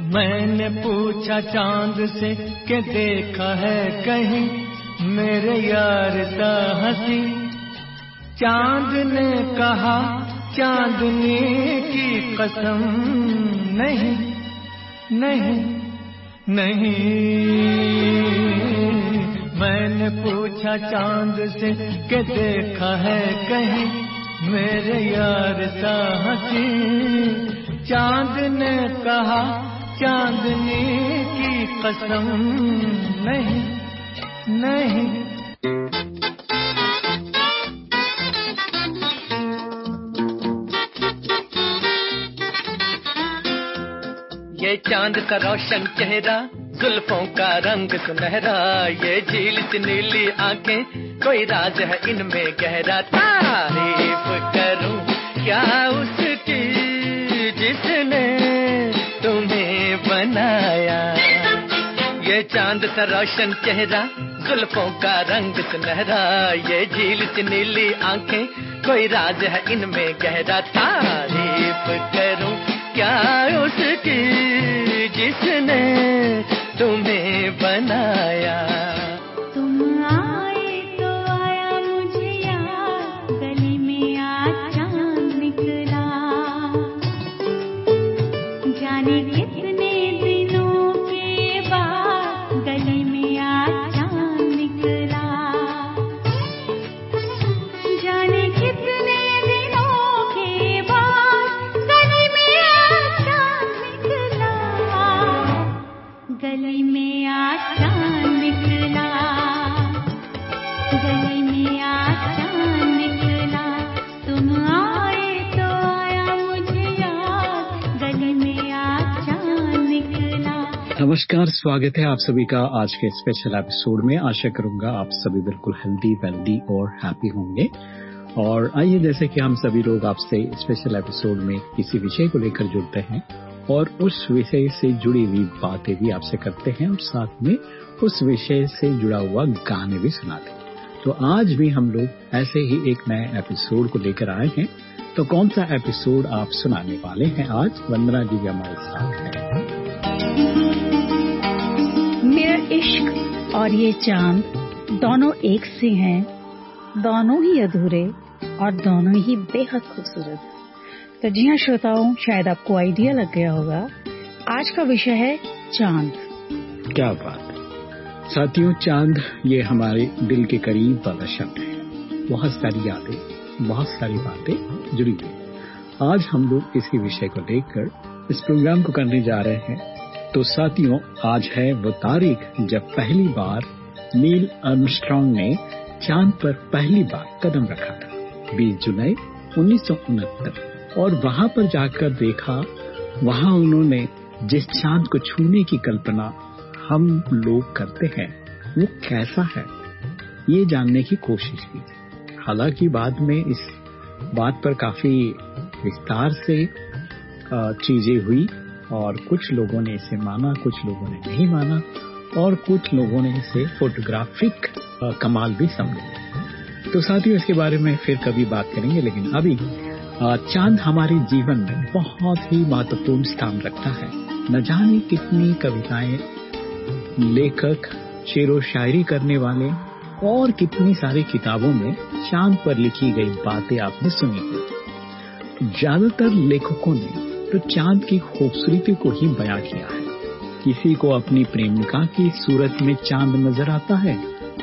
मैंने पूछा, चाँद से कि देखा है कहीं? मेरे यार सा हँसी। चाँद ने कहा चांदनी की कसम नहीं नहीं नहीं। मैंने पूछा, चाँद से कि देखा है कहीं? मेरे यार सा हँसी। चाँद ने कहा चांदनी की कसम नहीं नहीं। ये चाँद का रोशन चेहरा, जुल्फों का रंग सुनहरा, ये झील नीली आँखें, कोई राज है इनमें गहरा। तारीफ़ करूँ, क्या चाँद सा रोशन चेहरा, जुल्फों का रंग सुनहरा। ये झील से नीली आँखें, कोई राज है इनमें गहरा। तारीफ़ करूँ क्या उसकी जिसने तुम्हें बनाया? गली में चाँद निकला। गली में चाँद निकला। तुम आए तो आया मुझे याद। गली में चाँद निकला। नमस्कार, स्वागत है आप सभी का आज के स्पेशल एपिसोड में। आशा करूँगा आप सभी बिल्कुल हेल्दी वेल्दी और हैप्पी होंगे। और आइए, जैसे कि हम सभी लोग आपसे स्पेशल एपिसोड में किसी विषय को लेकर जुड़ते हैं और उस विषय से जुड़ी हुई बातें भी आपसे करते हैं और साथ में उस विषय से जुड़ा हुआ गाने भी सुनाते हैं। तो आज भी हम लोग ऐसे ही एक नए एपिसोड को लेकर आए हैं। तो कौन सा एपिसोड आप सुनाने वाले हैं आज? वंदना जी हमारे साथ हैं। मेरा इश्क और ये चाँद दोनों एक से हैं। दोनों ही अधूरे और दोनों ही बेहद खूबसूरत तो जी हाँ श्रोताओं, शायद आपको आइडिया लग गया होगा। आज का विषय है चाँद। क्या बात साथियों, चाँद ये हमारे दिल के करीब वाला शब्द है। बहुत सारी यादें, बहुत सारी बातें जुड़ी हुई आज हम लोग इसी विषय को देखकर इस प्रोग्राम को करने जा रहे हैं। तो साथियों, आज है वो तारीख जब पहली बार नील अर्मस्ट्रॉन्ग ने चाँद पर पहली बार कदम रखा था। 20 जुलाई उन्नीस सौ उनहत्तर। और वहाँ पर जाकर देखा, वहाँ उन्होंने जिस चाँद को छूने की कल्पना हम लोग करते हैं, वो कैसा है? ये जानने की कोशिश की हालाँकि बाद में इस बात पर काफ़ी विस्तार से चीज़ें हुई और कुछ लोगों ने इसे माना, कुछ लोगों ने नहीं माना और कुछ लोगों ने इसे फोटोग्राफिक कमाल भी समझे। तो साथियों, इसके बारे में फिर कभी बात करेंगे, लेकिन अभी चाँद हमारे जीवन में बहुत ही महत्वपूर्ण स्थान रखता है। न जाने कितनी कविताएँ, लेखक, शेरो शायरी करने वाले और कितनी सारी किताबों में चाँद पर लिखी गई बातें आपने सुनी होंगी ज़्यादातर लेखकों ने तो चाँद की खूबसूरती को ही बयां किया है। किसी को अपनी प्रेमिका की सूरत में चाँद नज़र आता है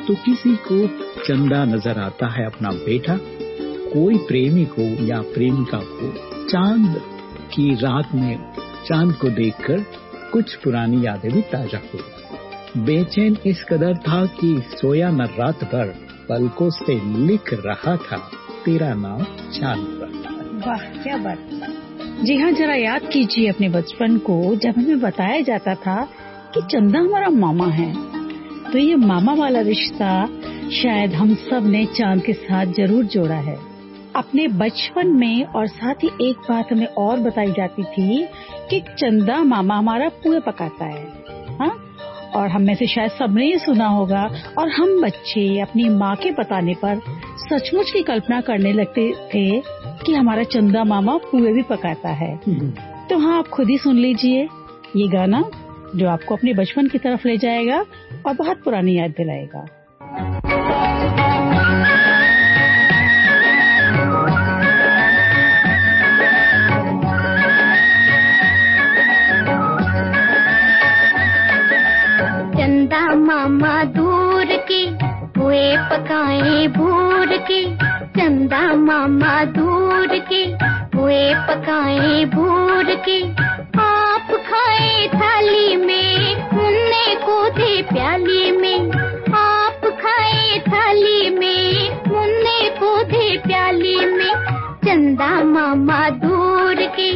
तो किसी को चंदा नज़र आता है अपना बेटा कोई प्रेमी को या प्रेमिका को चाँद की रात में चाँद को देखकर कुछ पुरानी यादें भी ताज़ा हुई। बेचैन इस कदर था कि सोया न रात भर पलकों से लिख रहा था, तेरा नाम चाँद पर। वाह, क्या बात। जी हाँ जरा याद कीजिए अपने बचपन को, जब हमें बताया जाता था कि चंदा हमारा मामा है। तो ये मामा वाला रिश्ता शायद हम सबने चाँद के साथ ज़रूर जोड़ा है। अपने बचपन में और साथ ही एक बात हमें और बताई जाती थी कि चंदा मामा हमारा पुए पकाता है हाँ? और हम में से शायद सबने ये सुना होगा, और हम बच्चे अपनी माँ के बताने पर सचमुच की कल्पना करने लगते थे कि हमारा चंदा मामा पुए भी पकाता है। तो हाँ आप खुद ही सुन लीजिए ये गाना, जो आपको अपने बचपन की तरफ़ ले जाएगा और बहुत पुरानी याद दिलाएगा। चंदा मामा दूर की हुए पकाए भूर की। चंदा मामा दूर की हुए पकाए भूर की। आप खाए थाली में मुन्ने को दे प्याली में। आप खाए थाली में मुन्ने को दे प्याली में। चंदा मामा दूर के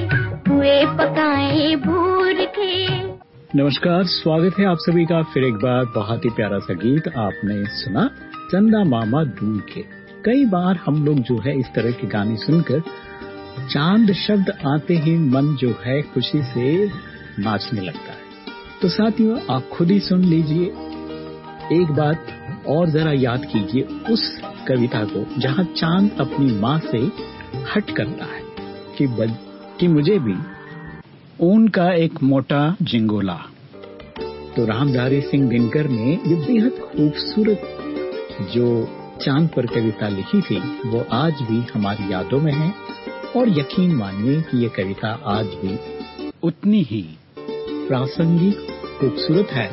हुए पकाए भूर के। नमस्कार स्वागत है आप सभी का फिर एक बार बहुत ही प्यारा सा गीत आपने सुना चंदा मामा दूर के। कई बार हम लोग जो है इस तरह के गाने सुनकर चाँद शब्द आते ही मन जो है खुशी से नाचने लगता है। तो साथियों आप खुद ही सुन लीजिए। एक बात और जरा याद कीजिए उस कविता को जहाँ चाँद अपनी माँ से हट करता है कि बज, कि मुझे भी ऊन का एक मोटा जिंगोला। तो रामधारी सिंह दिनकर ने ये बेहद खूबसूरत जो चाँद पर कविता लिखी थी वो आज भी हमारी यादों में है और यकीन मानिए कि ये कविता आज भी उतनी ही। प्रासंगिक खूबसूरत है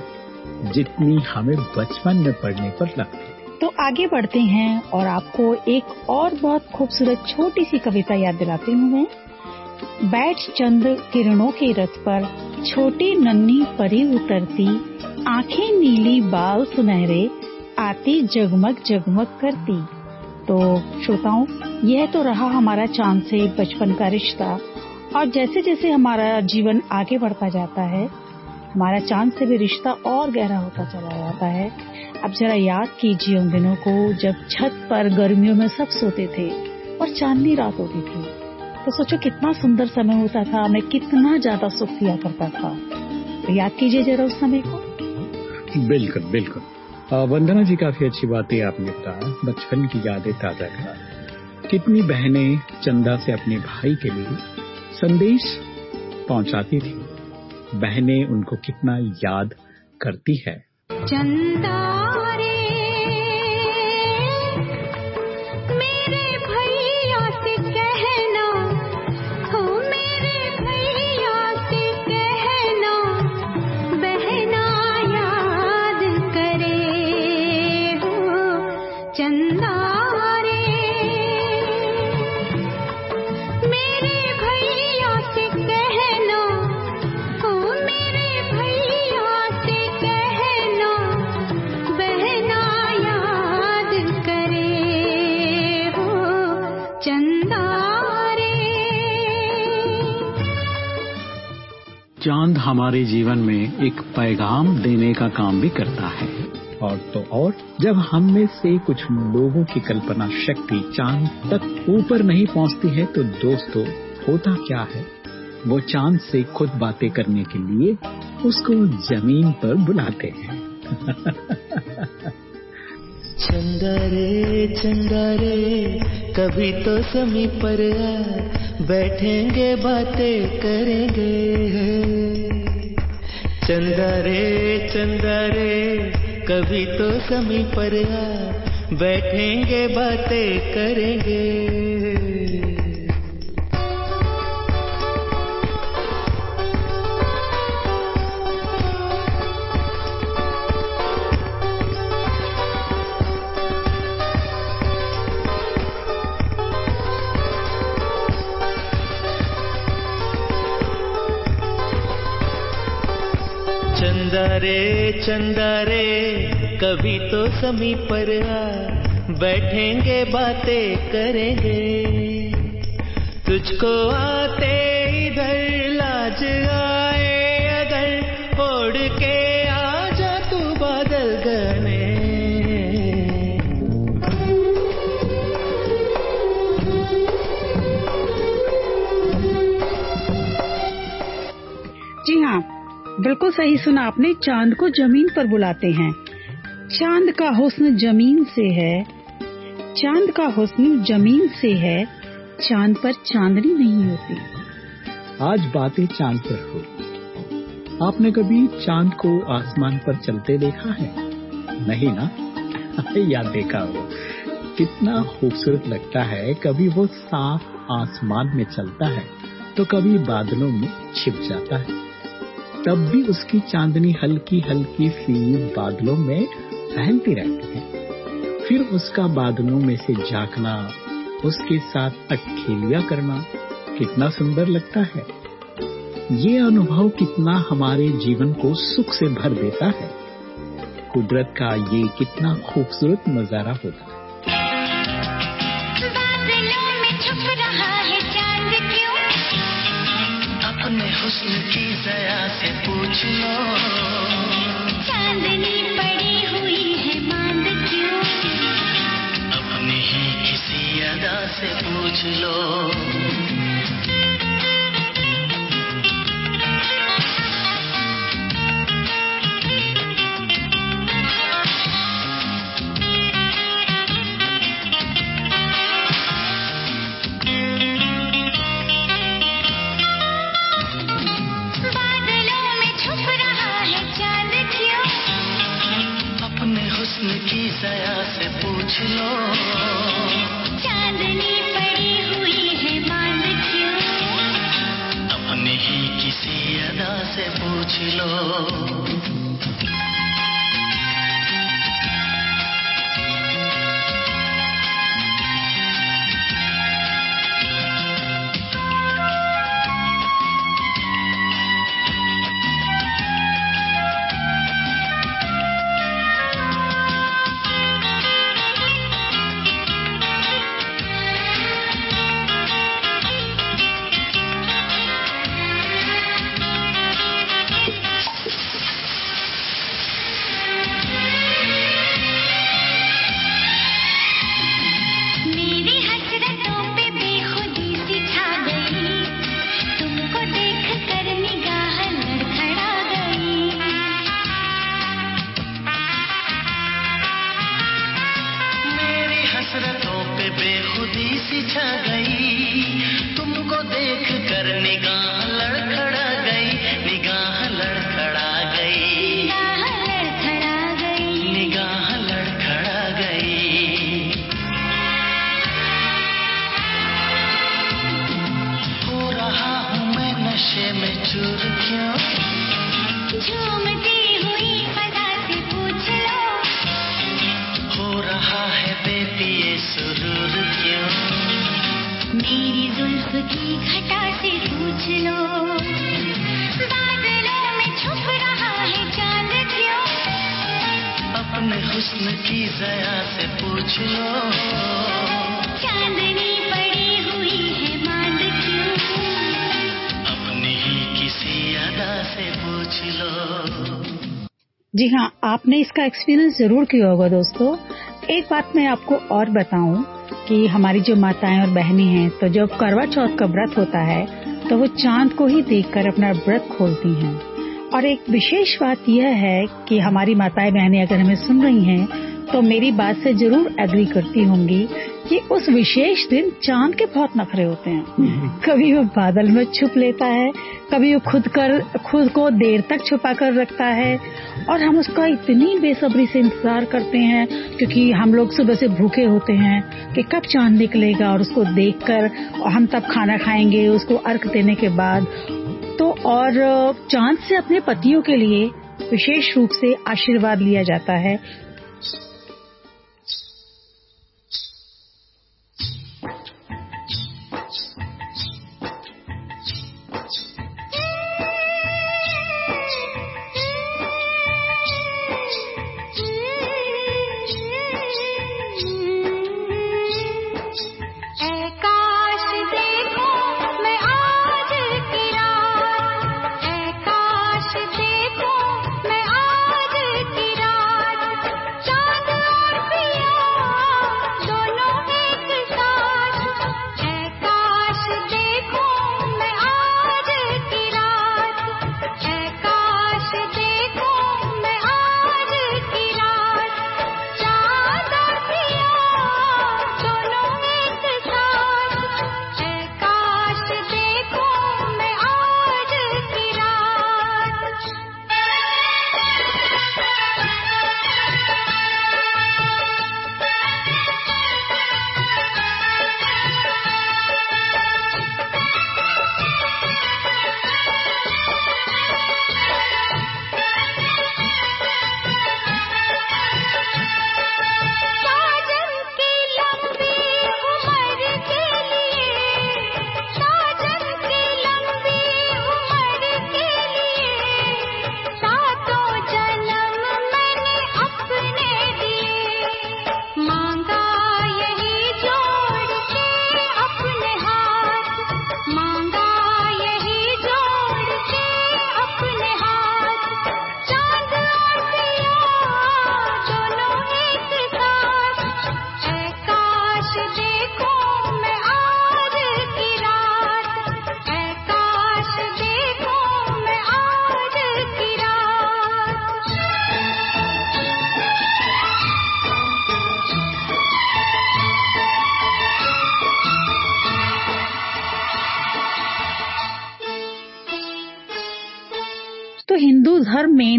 जितनी हमें बचपन में पढ़ने पर लगती थी। तो आगे बढ़ते हैं और आपको एक और बहुत खूबसूरत छोटी सी कविता याद दिलाती हूँ मैं। बैठ चंद किरणों के रथ पर छोटी नन्ही परी उतरती, आँखें नीली बाल सुनहरे, आती जगमग जगमग करती। तो श्रोताओं, यह तो रहा हमारा चाँद से बचपन का रिश्ता, और जैसे जैसे हमारा जीवन आगे बढ़ता जाता है, हमारा चाँद से भी रिश्ता और गहरा होता चला जाता है। अब जरा याद कीजिए उन दिनों को जब छत पर गर्मियों में सब सोते थे और चांदनी रात होती थी। तो सोचो कितना सुंदर समय होता था मैं कितना ज़्यादा सुख दिया करता था। तो याद कीजिए जरा उस समय को। बिल्कुल बिल्कुल। वंदना जी काफ़ी अच्छी बातें आपने बताया। बचपन की यादें ताज़ा करा कितनी बहनें चंदा से अपने भाई के लिए संदेश पहुंचाती थी। बहनें उनको कितना याद करती है। चंदा चाँद हमारे जीवन में एक पैगाम देने का काम भी करता है। और तो और जब हम में से कुछ लोगों की कल्पना शक्ति चाँद तक ऊपर नहीं पहुँचती है तो दोस्तों होता क्या है? वो चाँद से खुद बातें करने के लिए उसको ज़मीन पर बुलाते हैं। चंदा रे चंदा रे कभी तो समी पर आ बैठेंगे, बातें करेंगे। चंदा रे चंदा रे कभी तो समी पर आ। बैठेंगे, बातें करेंगे। चंदा रे कभी तो समी पर आ। बैठेंगे बातें करेंगे। तुझको आते बिल्कुल सही सुना आपने, चाँद को ज़मीन पर बुलाते हैं। चाँद का हुस्न ज़मीन से है। चाँद का हुस्न ज़मीन से है। चाँद पर चांदनी नहीं होती। आज बातें चाँद पर हो। आपने कभी चाँद को आसमान पर चलते देखा है? नहीं ना? या देखा हो। कितना खूबसूरत लगता है, कभी वो साफ़ आसमान में चलता है तो कभी बादलों में छिप जाता है। तब भी उसकी चांदनी हल्की हल्की सी बादलों में फैलती रहती है। फिर उसका बादलों में से झांकना, उसके साथ अटखेलिया करना कितना सुंदर लगता है। ये अनुभव कितना हमारे जीवन को सुख से भर देता है। कुदरत का ये कितना खूबसूरत नज़ारा होता है। हुस्न की जया से पूछ लो। चांदनी पड़ी हुई है मांद क्यों? अपनी ही किसी अदा से पूछ लो। पूछ पे बेखुदी सी छा गई। जी हाँ आपने इसका एक्सपीरियंस ज़रूर किया होगा दोस्तों। एक बात मैं आपको और बताऊँ कि हमारी जो माताएँ और बहनें हैं तो जब करवा चौथ का व्रत होता है तो वो चाँद को ही देखकर अपना व्रत खोलती हैं। और एक विशेष बात यह है कि हमारी माताएँ बहनें अगर हमें सुन रही हैं तो मेरी बात से ज़रूर एग्री करती होंगी कि उस विशेष दिन चाँद के बहुत नखरे होते हैं। कभी वो बादल में छुप लेता है कभी वो खुद कर खुद को देर तक छुपा कर रखता है और हम उसका इतनी बेसब्री से इंतज़ार करते हैं क्योंकि हम लोग सुबह से भूखे होते हैं कि कब चाँद निकलेगा और उसको देखकर और हम तब खाना खाएँगे उसको अर्क देने के बाद। तो और चाँद से अपने पतियों के लिए विशेष रूप से आशीर्वाद लिया जाता है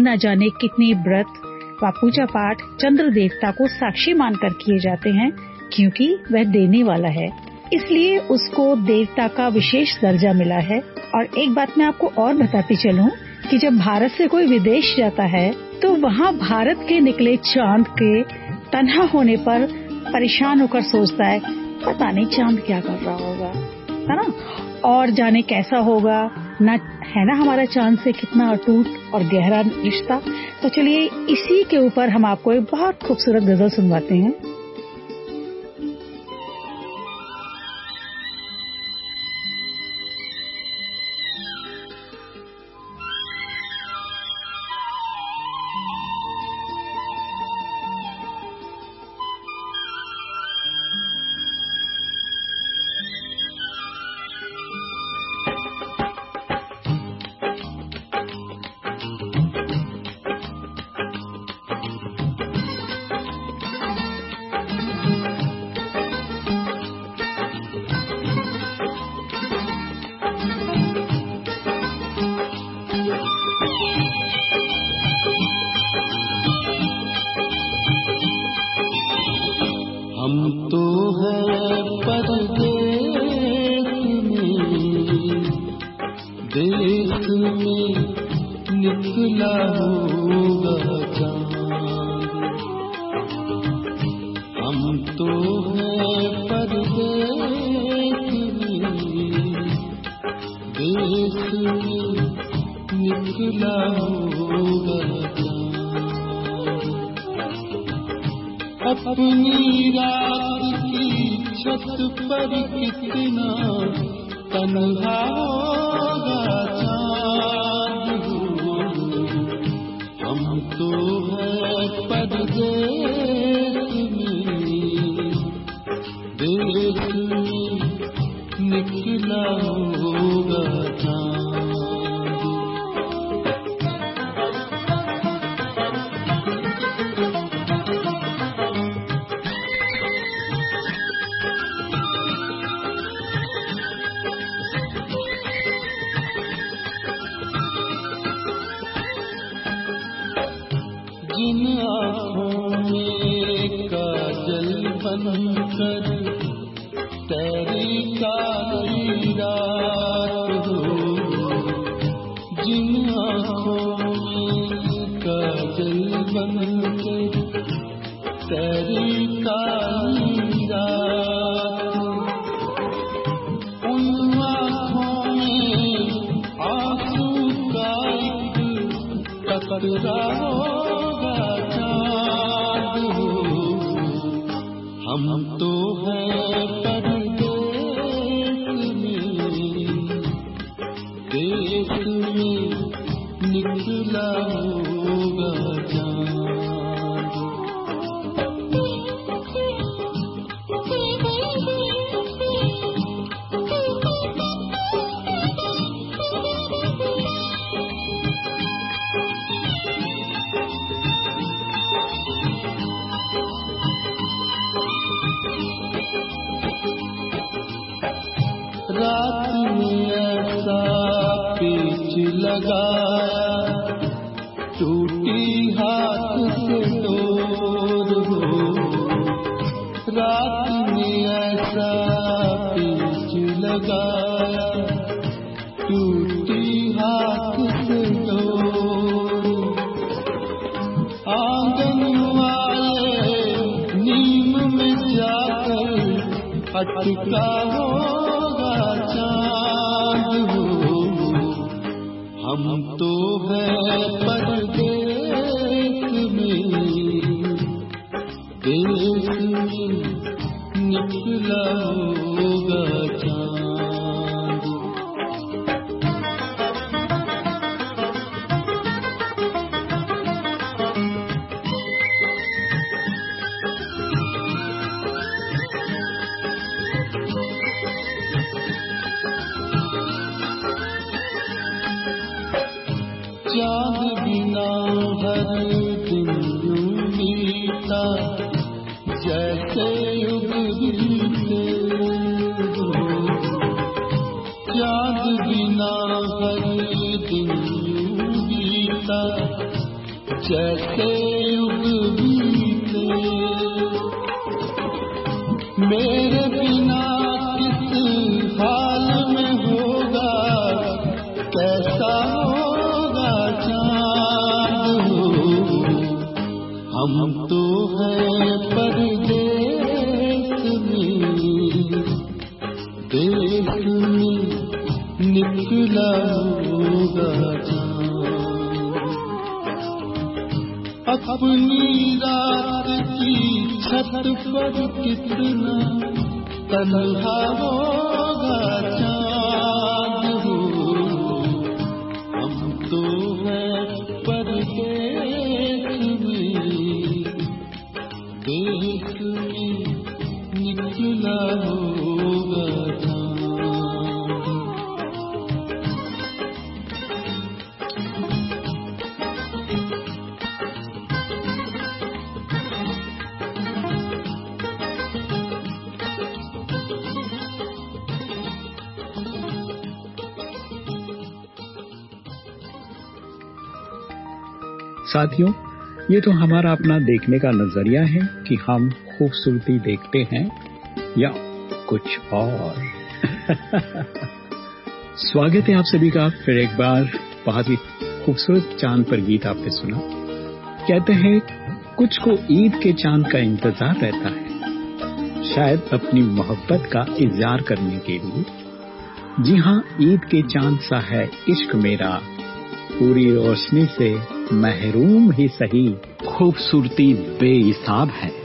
न जाने कितने व्रत व पूजा पाठ, चंद्र देवता को साक्षी मानकर किए जाते हैं, क्योंकि वह देने वाला है। इसलिए उसको देवता का विशेष दर्जा मिला है। और एक बात मैं आपको और बताती चलूँ कि जब भारत से कोई विदेश जाता है तो वहाँ भारत के निकले चाँद के तनहा होने पर परेशान होकर सोचता है, पता नहीं चाँद क्या कर रहा होगा। है ना? और जाने कैसा होगा? न है ना हमारा चाँद से कितना अटूट और गहरा रिश्ता? तो चलिए इसी के ऊपर हम आपको एक बहुत खूबसूरत गज़ल सुनवाते हैं। याद बिना हर दिन जैसे अपनी रात की छत पर कितना तन्हा होगा साथियों, ये तो हमारा अपना देखने का नज़रिया है कि हम खूबसूरती देखते हैं या कुछ और। स्वागत है आप सभी का फिर एक बार बहुत ही खूबसूरत चाँद पर गीत आपने सुना। कहते हैं, कुछ को ईद के चाँद का इंतज़ार रहता है। शायद अपनी मोहब्बत का इजहार करने के लिए। जी हाँ ईद के चाँद सा है इश्क मेरा। पूरी रोशनी से महरूम ही सही। खूबसूरती बेहिसाब है।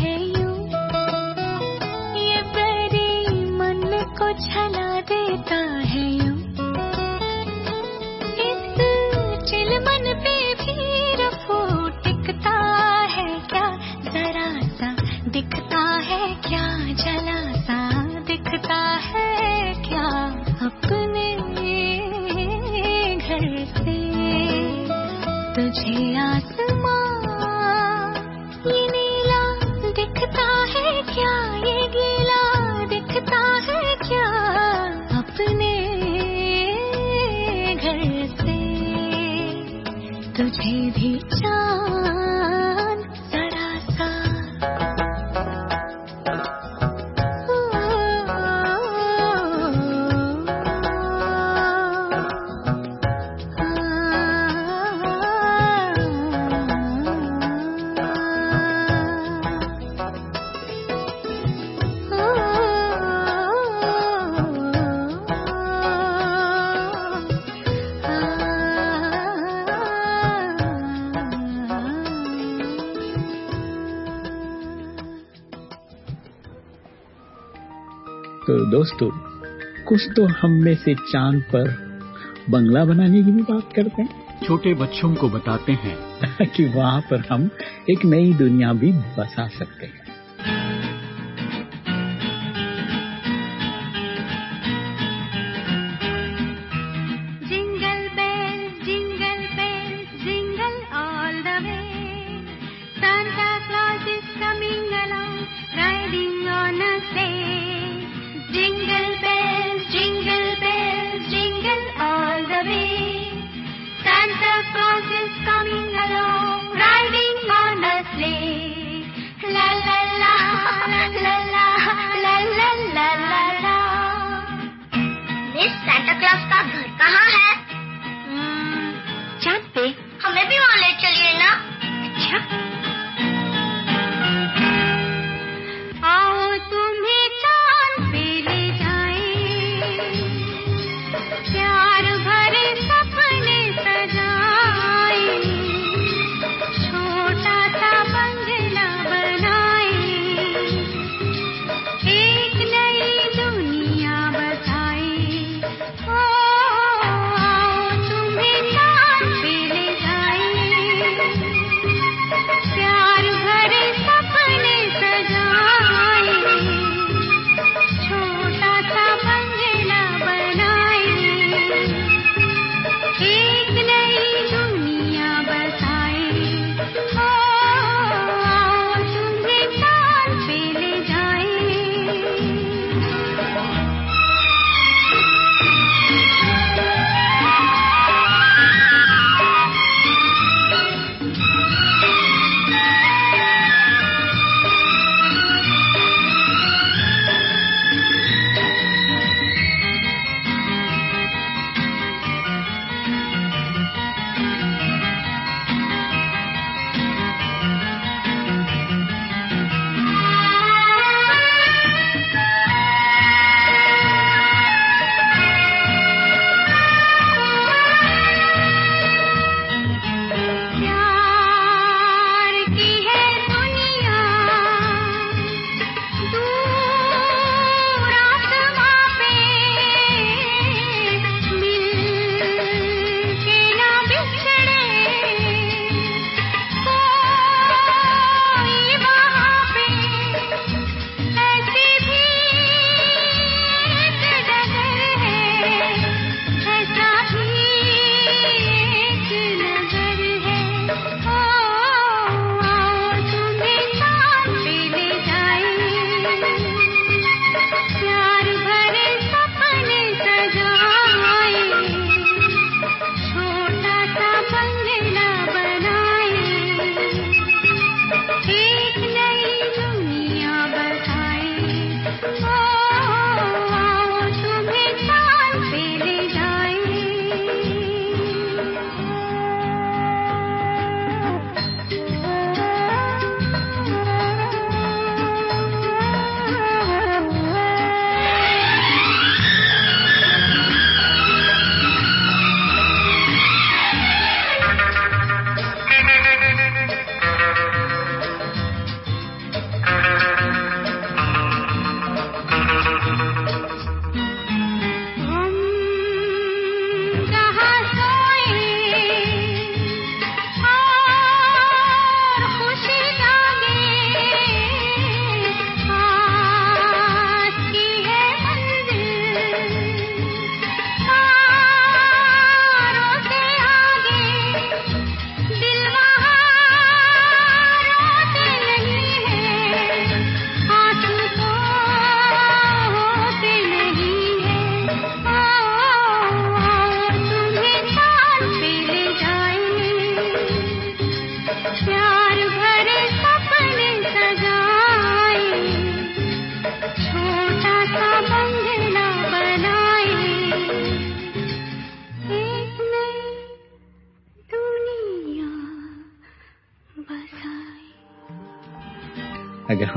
है यू। ये बेरी मन को छला दोस्तों कुछ तो हम में से चाँद पर बंगला बनाने की भी बात करते हैं। छोटे बच्चों को बताते हैं। कि वहाँ पर हम एक नई दुनिया भी बसा सकते हैं।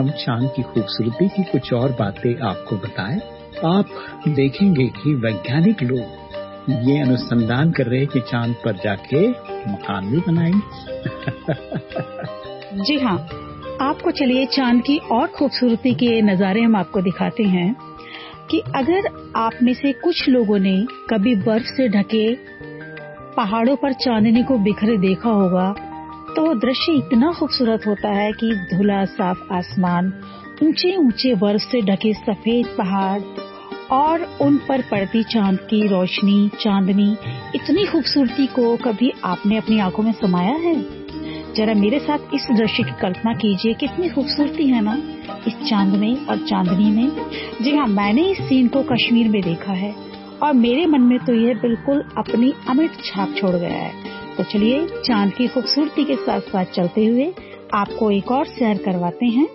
हम चाँद की खूबसूरती की कुछ और बातें आपको बताएँ। आप देखेंगे कि वैज्ञानिक लोग ये अनुसंधान कर रहे हैं कि चाँद पर जाके मकान भी बनाए। जी हाँ आपको चलिए चाँद की और खूबसूरती के नज़ारे हम आपको दिखाते हैं कि अगर आप में से कुछ लोगों ने कभी बर्फ़ से ढके पहाड़ों पर चांदनी को बिखरे देखा होगा तो वो दृश्य इतना खूबसूरत होता है कि धुला साफ़ आसमान, ऊँचे ऊँचे बर्फ़ से ढके सफ़ेद पहाड़ और उन पर पड़ती चाँद की रोशनी, चांदनी, इतनी खूबसूरती को कभी आपने अपनी आँखों में समाया है? जरा मेरे साथ इस दृश्य की कल्पना कीजिए, कितनी खूबसूरती है ना? इस चाँद में और चांदनी में। जी हाँ मैंने इस सीन को कश्मीर में देखा है और मेरे मन में तो यह बिल्कुल अपनी अमिट छाप छोड़ गया है। तो चलिए चाँद की खूबसूरती के साथ साथ चलते हुए आपको एक और सैर करवाते हैं।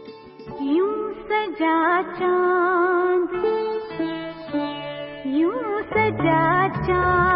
यूँ सजा चाँद, यूँ सजा चाँद।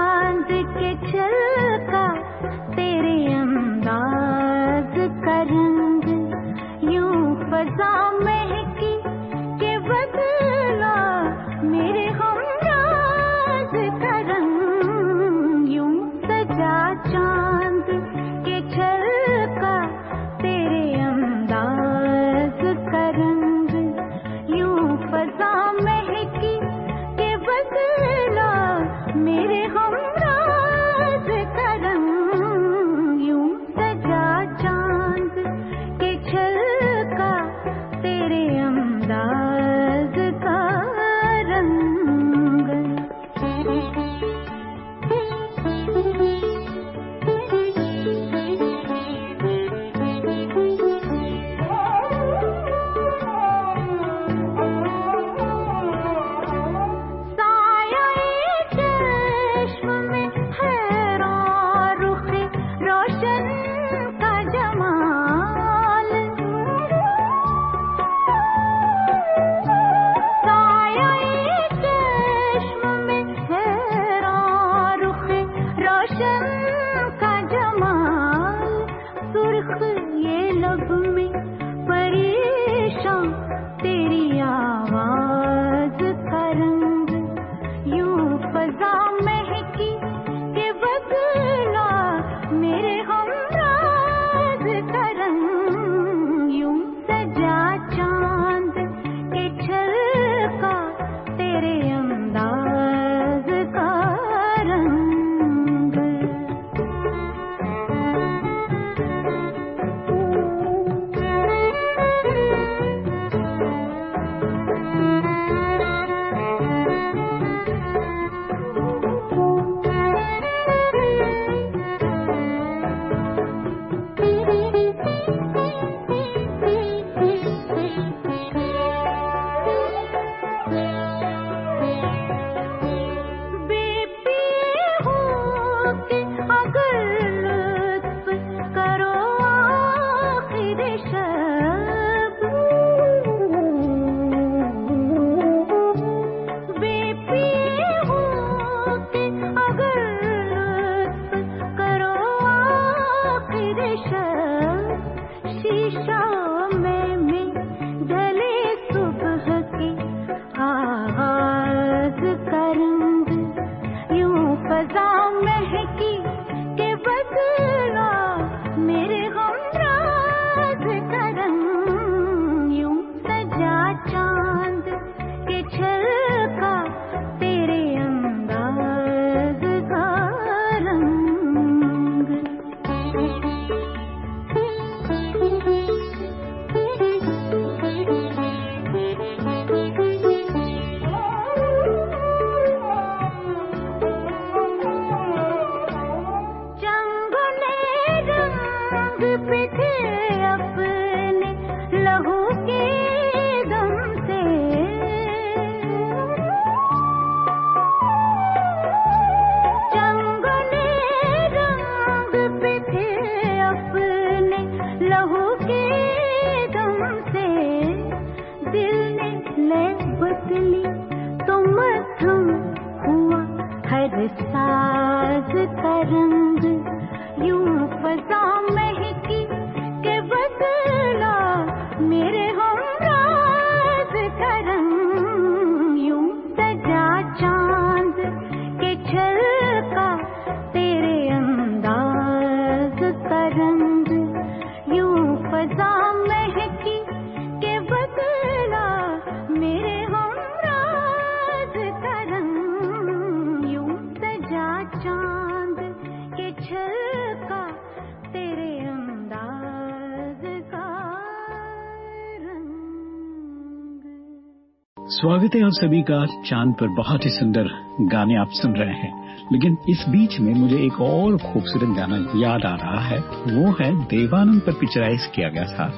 स्वागत है आप सभी का चाँद पर बहुत ही सुंदर गाने आप सुन रहे हैं। लेकिन इस बीच में मुझे एक और खूबसूरत गाना याद आ रहा है। वो है देवानंद पर पिक्चराइज किया गया था।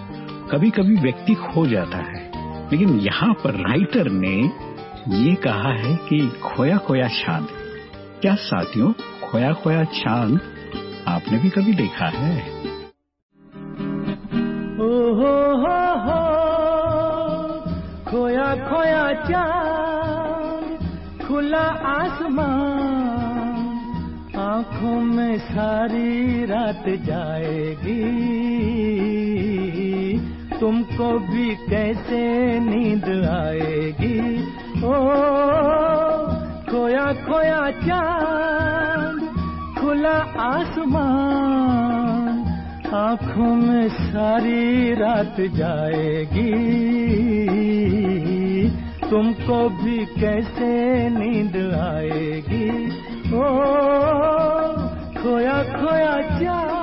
कभी कभी व्यक्ति खो जाता है। लेकिन यहाँ पर राइटर ने ये कहा है कि खोया खोया चाँद। क्या साथियों खोया खोया चाँद आपने भी कभी देखा है? ओ हो हो! खोया खोया चाँद, खुला आसमान, आँखों में सारी रात जाएगी। तुमको भी कैसे नींद आएगी? ओ, खोया खोया चाँद, खुला आसमान आँखों में सारी रात जाएगी। तुमको भी कैसे नींद आएगी? ओ, खोया खोया चाँद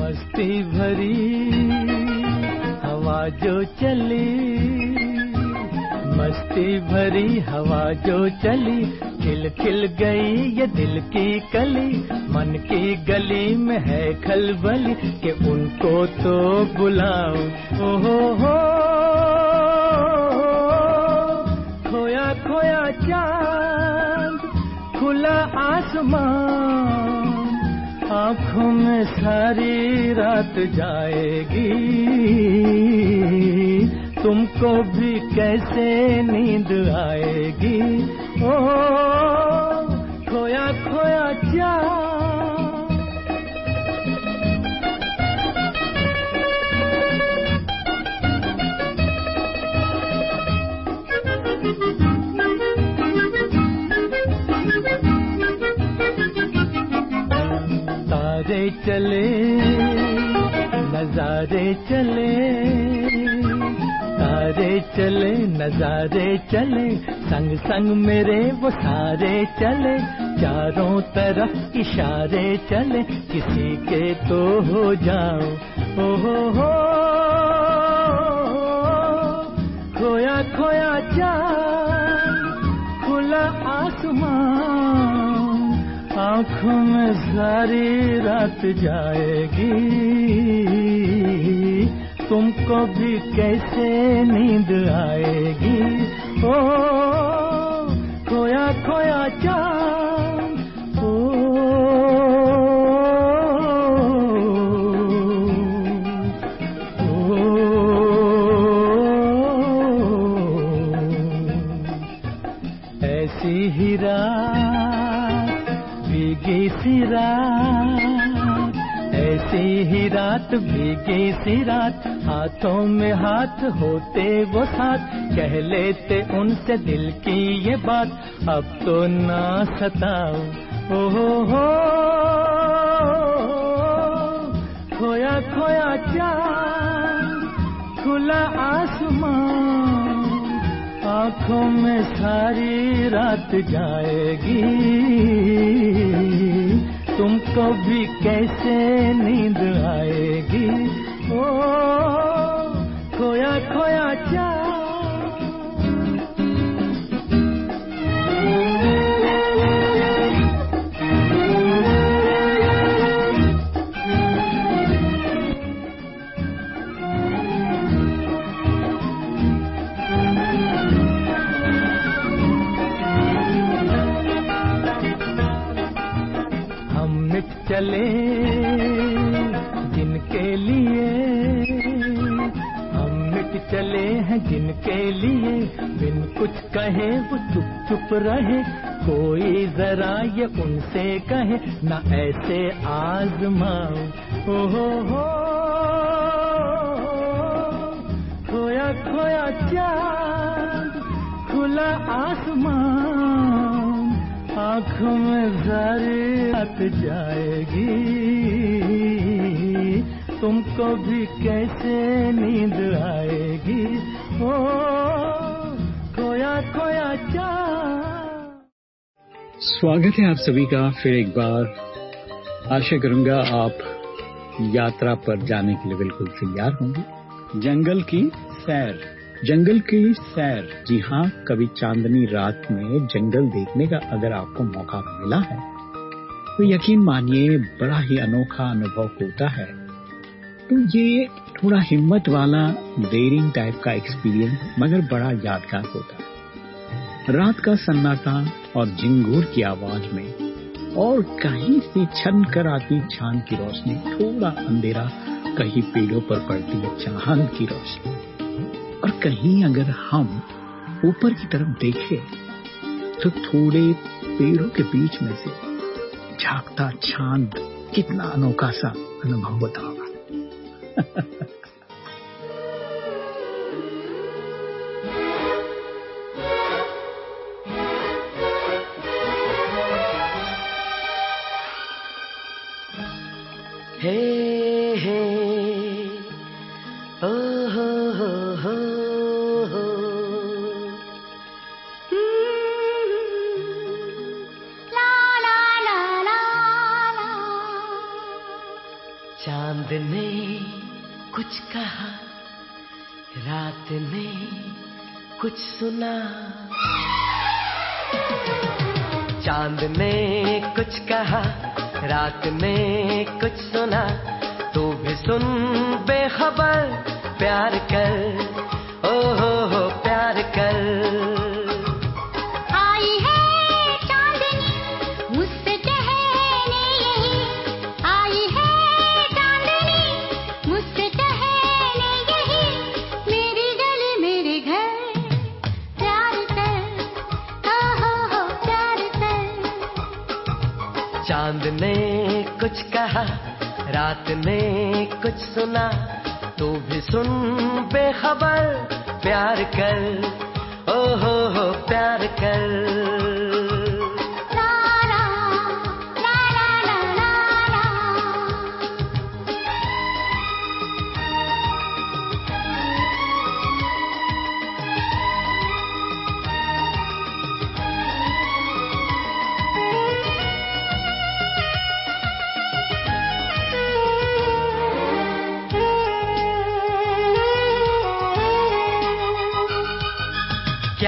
मस्ती भरी जो चली, मस्ती भरी हवा जो चली खिल खिल गई ये दिल की कली, मन की गली में है खलबली कि उनको तो बुलाओ ओहो हो, खोया खोया चाँद, खुला आसमान आँखों में सारी रात जाएगी। तुमको भी कैसे नींद आएगी? ओ खोया खोया चाँद तारे चले, नजारे चले तारे चले, नजारे चले, संग संग मेरे वो सारे चले, चारों तरफ़ इशारे चले, किसी के तो हो जाओ, ओ हो हो, खोया खोया चाँद आँखों में सारी रात जाएगी। तुमको भी कैसे नींद आएगी? ओ खोया खोया चाँद। रात भीगी सी रात, हाथों में हाथ होते वो साथ। कह लेते उनसे दिल की ये बात, अब तो ना सताओ ओ हो हो खोया खोया चाँद खुला आसमान। आँखों में सारी रात जाएगी। तुमको भी कैसे नींद आएगी? ओ खोया खोया चाँद चले जिनके लिए हम मिट चले हैं, जिनके लिए बिन कुछ कहे, वो चुप चुप रहे। कोई जरा ये उनसे कहे, ना ऐसे आजमाओ ओ हो हो खोया खोया चाँद, खुला आसमान आँखों में सारी रात जाएगी। तुमको भी कैसे नींद आएगी? ओ, खोया खोया चाँद स्वागत है आप सभी का फिर एक बार। आशा करूँगा आप यात्रा पर जाने के लिए बिल्कुल तैयार होंगे। जंगल की सैर। जंगल की सैर। जी हाँ कभी चांदनी रात में जंगल देखने का अगर आपको मौका मिला है तो यकीन मानिए, बड़ा ही अनोखा अनुभव होता है। तो ये थोड़ा हिम्मत वाला डेयरिंग टाइप का एक्सपीरियंस मगर बड़ा यादगार होता है। रात का सन्नाटा और झिंगूर की आवाज़ में, और कहीं से छन कर आती चाँद की रोशनी, थोड़ा अंधेरा कहीं पेड़ों पर पड़ती है चाँद की रोशनी। और कहीं अगर हम ऊपर की तरफ़ देखें तो थोड़े पेड़ों के बीच में से झांकता चाँद कितना अनोखा सा अनुभव होता होगा। हे हे ओ हो हो। ने कुछ कहा, रात ने कुछ सुना। चाँद ने कुछ कहा, रात ने कुछ सुना। तू भी सुन बेखबर, प्यार कर रात ने कुछ सुना, तू भी सुन बेखबर, प्यार कर ओ हो हो, प्यार कर।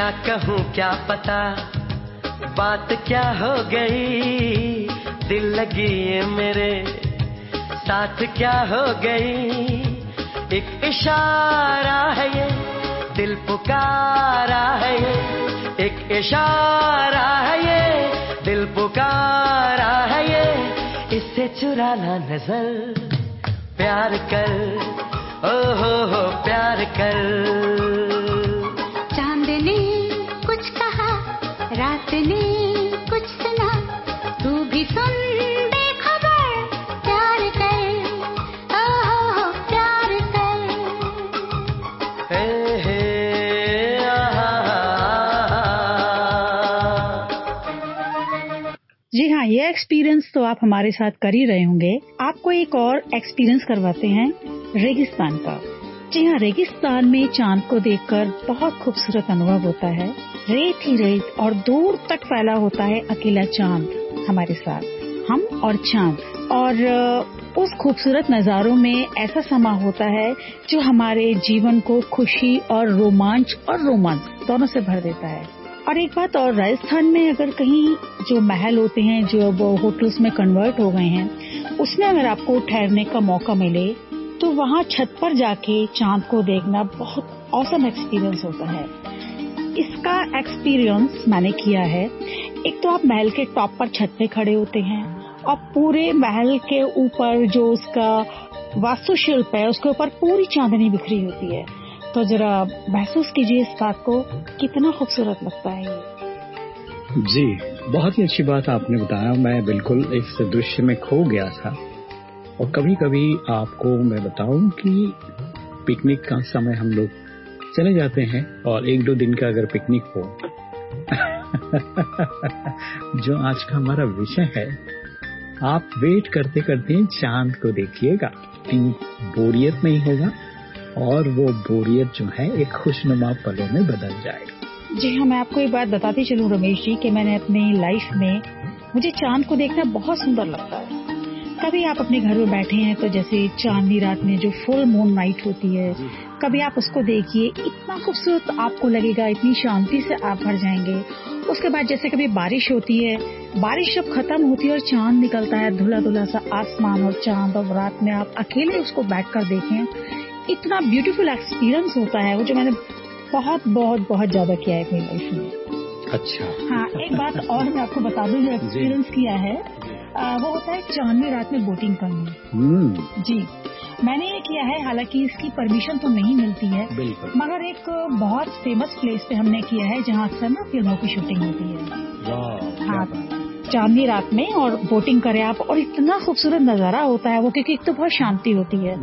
क्या कहूँ, क्या पता? बात क्या हो गई? दिल लगी ये मेरे। साथ क्या हो गई? एक इशारा है ये, दिल पुकारा है ये। एक इशारा है ये, दिल पुकारा है ये। इससे चुराना नज़र, प्यार कर। ओ हो हो, प्यार कर। हाँ ये एक्सपीरियंस तो आप हमारे साथ कर ही रहे होंगे। आपको एक और एक्सपीरियंस करवाते हैं, रेगिस्तान का। जी हाँ रेगिस्तान में चाँद को देखकर बहुत खूबसूरत अनुभव होता है। रेत ही रेत और दूर तक फैला होता है अकेला चाँद हमारे साथ, हम और चाँद। और उस खूबसूरत नजारों में ऐसा समा होता है जो हमारे जीवन को खुशी और रोमांच और रोमांस दोनों से भर देता है। और एक बात और, राजस्थान में अगर कहीं जो महल होते हैं, जो वो होटल्स में कन्वर्ट हो गए हैं, उसमें अगर आपको ठहरने का मौका मिले तो वहाँ छत पर जाके चाँद को देखना बहुत औसम एक्सपीरियंस होता है। इसका एक्सपीरियंस मैंने किया है। एक तो आप महल के टॉप पर छत पे खड़े होते हैं और पूरे महल के ऊपर जो उसका वास्तुशिल्प है, उसके ऊपर पूरी चांदनी बिखरी होती है। तो जरा महसूस कीजिए इस बात को कितना खूबसूरत लगता है जी, बहुत ही अच्छी बात आपने बताया। मैं बिल्कुल इस दृश्य में खो गया था। और कभी कभी आपको मैं बताऊँ कि पिकनिक का समय हम लोग चले जाते हैं और एक दो दिन का अगर पिकनिक हो, जो आज का हमारा विषय है, आप वेट करते करते चाँद को देखिएगा। बोरियत नहीं होगा। और वो बोरियत जो है एक खुशनुमा पलों में बदल जाएगा जी हाँ मैं आपको एक बात बताती चलूँ रमेश जी, कि मैंने अपनी लाइफ में मुझे चाँद को देखना बहुत सुंदर लगता है। कभी आप अपने घर में बैठे हैं तो जैसे चांदनी रात में जो फुल मून नाइट होती है, कभी आप उसको देखिए, इतना खूबसूरत आपको लगेगा, इतनी शांति से आप भर जाएँगे। उसके बाद जैसे कभी बारिश होती है, बारिश जब खत्म होती है और चाँद निकलता है धुला धुला सा आसमान और चाँद और रात में आप अकेले उसको बैठ कर देखें इतना ब्यूटीफुल एक्सपीरियंस होता है वो जो मैंने बहुत बहुत बहुत ज़्यादा किया है अपनी लाइफ में। अच्छा। हाँ एक बात और मैं आपको बता दूँ जो एक्सपीरियंस किया है आ, वो होता है चांदनी रात में बोटिंग करना। हम्म। जी। मैंने ये किया है हालाँकि इसकी परमिशन तो नहीं मिलती है मगर एक बहुत फ़ेमस प्लेस पे हमने किया है जहाँ अक्सर ना फ़िल्मों की शूटिंग होती है। हाँ चांदनी रात में और बोटिंग करें आप और इतना खूबसूरत नज़ारा होता है वो क्योंकि एक तो बहुत शांति होती है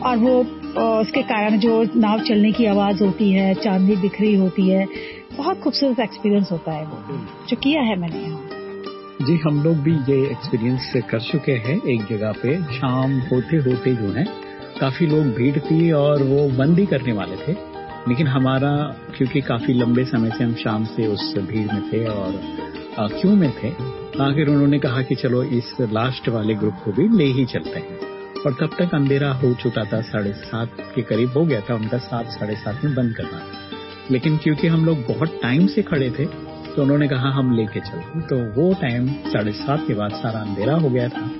और वो उसके कारण जो नाव चलने की आवाज़ होती है चांदनी बिखरी होती है, बहुत खूबसूरत एक्सपीरियंस होता है वो, जो किया है मैंने जी, हम लोग भी ये एक्सपीरियंस कर चुके हैं एक जगह पे, शाम होते होते जो है, काफ़ी लोग भीड़ थी और वो बंद ही करने वाले थे। लेकिन हमारा, क्योंकि काफ़ी लंबे समय से हम शाम से उस भीड़ में थे और क्यों में थे, आखिर उन्होंने कहा कि चलो इस लास्ट वाले ग्रुप को भी ले ही चलते हैं। और तब तक अंधेरा हो चुका था, साढ़े सात के करीब हो गया था, उनका सात, साढ़े सात में बंद करना लेकिन क्योंकि हम लोग बहुत टाइम से खड़े थे तो उन्होंने कहा, हम लेके चलते तो वो टाइम साढ़े सात के बाद सारा अंधेरा हो गया था।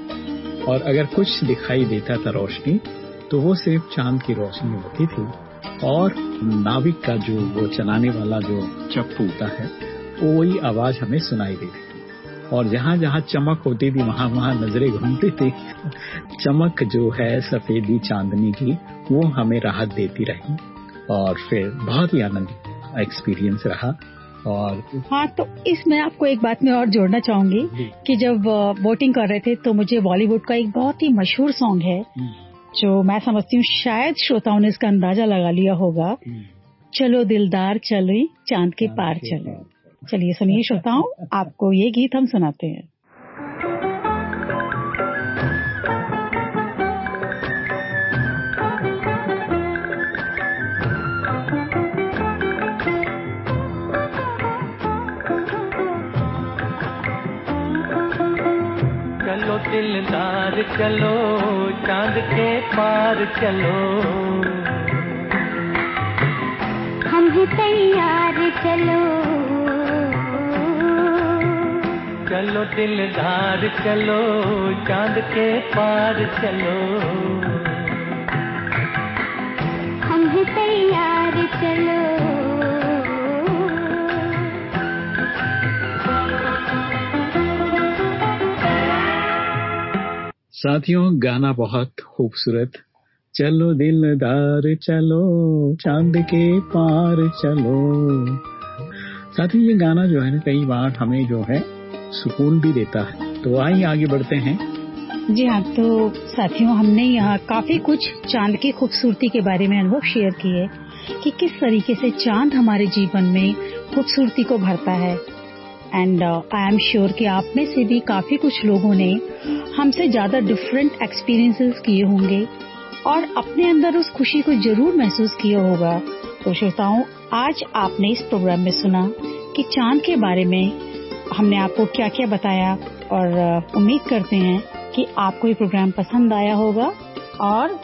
और अगर कुछ दिखाई देता था रोशनी तो वो सिर्फ़ चाँद की रोशनी होती थी। और नाविक का जो वो चलाने वाला जो चप्पू होता है, वो वही आवाज़ हमें सुनाई देती और जहाँ जहाँ चमक होती थी वहाँ वहाँ नज़रें घूमती थी। चमक जो है सफेदी चांदनी की वो हमें राहत देती रही और फिर बहुत ही आनंद एक्सपीरियंस रहा और हाँ तो इसमें आपको एक बात मैं और जोड़ना चाहूँगी कि जब बोटिंग कर रहे थे तो मुझे बॉलीवुड का एक बहुत ही मशहूर सॉन्ग है जो मैं समझती हूँ शायद श्रोताओं ने इसका अंदाज़ा लगा लिया होगा। चलो दिलदार चले चाँद के पार चले। चलिए सुनिए श्रोताओं आपको ये गीत हम सुनाते हैं। चलो दिलदार चलो चाँद के पार चलो। हम ही तैयार चलो। चलो दिलदार चलो चाँद के पार चलो। हम ही तैयार चलो। साथियों गाना बहुत खूबसूरत। चलो दिलदार चलो चाँद के पार चलो। साथियों ये गाना जो है ना कई बार हमें जो है सुकून भी देता है। तो आइए आगे बढ़ते हैं। जी हाँ तो साथियों, हमने यहाँ काफ़ी कुछ चाँद की खूबसूरती के बारे में अनुभव शेयर किए कि किस तरीके से चाँद हमारे जीवन में खूबसूरती को भरता है। एंड आई एम श्योर कि आप में से भी काफ़ी कुछ लोगों ने हमसे ज़्यादा डिफरेंट एक्सपीरियंसेस किए होंगे और अपने अंदर उस खुशी को ज़रूर महसूस किया होगा। तो श्रोताओं, आज आपने इस प्रोग्राम में सुना कि चाँद के बारे में हमने आपको क्या क्या बताया और उम्मीद करते हैं कि आपको ये प्रोग्राम पसंद आया होगा और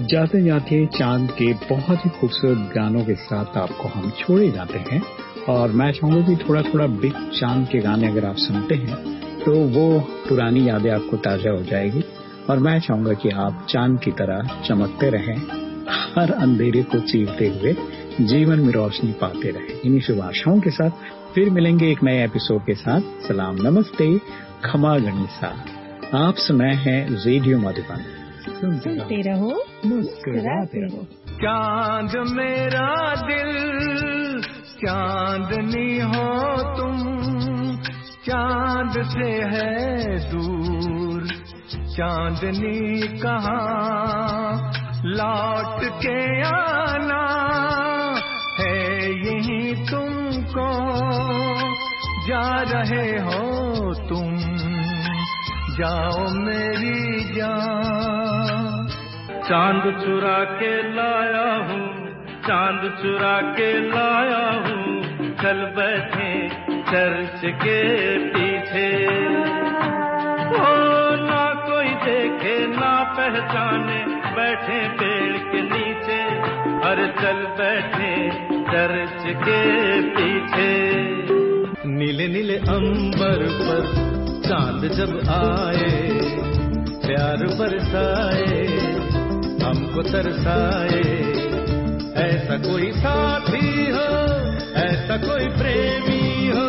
जाते जाते चाँद के बहुत ही खूबसूरत गानों के साथ आपको हम छोड़े जाते हैं। और मैं चाहूँगा कि थोड़ा थोड़ा बिग चाँद के गाने अगर आप सुनते हैं तो वो पुरानी यादें आपको ताज़ा हो जाएगी। और मैं चाहूँगा कि आप चाँद की तरह चमकते रहें, हर अंधेरे को चीरते हुए जीवन में रोशनी पाते रहें। इन्हीं शुभ के साथ फिर मिलेंगे एक नए एपिसोड के साथ। सलाम नमस्ते खमा गणिसा। आप सुनाए हैं रेडियो मधुबन। सुनते रहो मुस्कुराते रहो। चाँद मेरा दिल चांदनी हो तुम चाँद से है दूर। चांदनी कहा लौट के आना है यही तुमको जा रहे हो तुम। जाओ मेरी जान। चाँद चुरा के लाया हूँ, चाँद चुरा के लाया हूँ। चल बैठे चर्च के पीछे। ओ, ना कोई देखे, ना पहचाने, बैठे पेड़ के नीचे। अरे चल बैठे चर्च के पीछे। नीले नीले अंबर पर चाँद जब आए, प्यार बरसाए, हमको तरसाए। ऐसा कोई साथी हो, ऐसा कोई प्रेमी हो,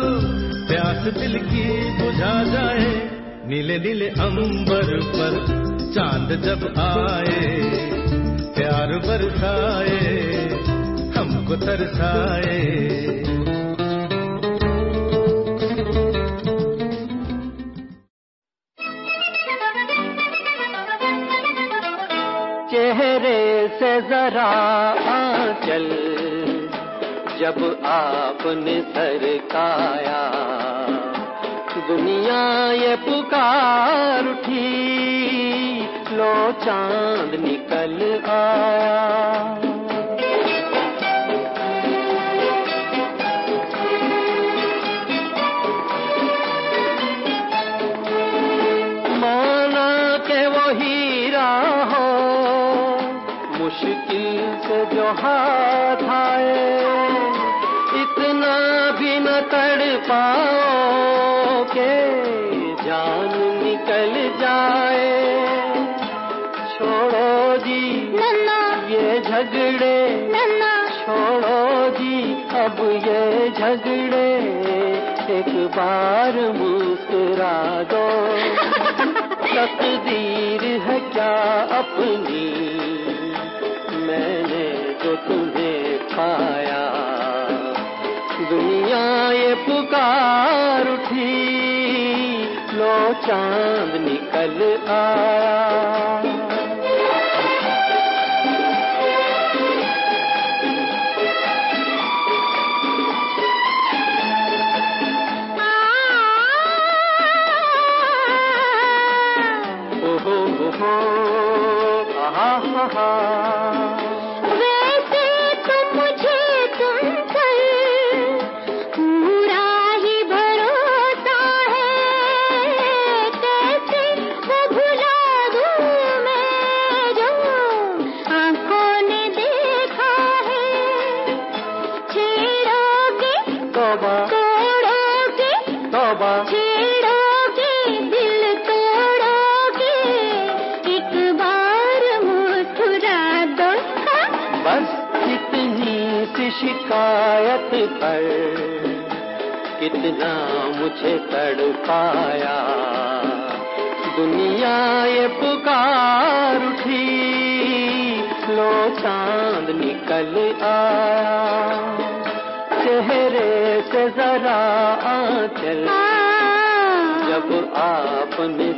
प्यास दिल की बुझा जाए। नीले नीले अंबर पर चाँद जब आए प्यार बरसाए, हमको तरसाए। चेहरे से जरा आंचल, जब आपने सरकाया। दुनिया ये पुकार उठी लो चाँद निकल आया। माना के वो हीरा हो, मुश्किल से जो हाथ आए, इतना भी न तड़ पाओ। झगड़े। छोड़ो जी अब ये झगड़े। एक बार मुस्कुरा दो। तकदीर है क्या अपनी? मैंने जो तुम्हें पाया। दुनिया ये पुकार उठी। लो चाँद निकल आया। heart. मुझे तड़ पाया दुनिया ये पुकार उठी लो चाँद निकल आया। चेहरे से जरा आंचल जब आपने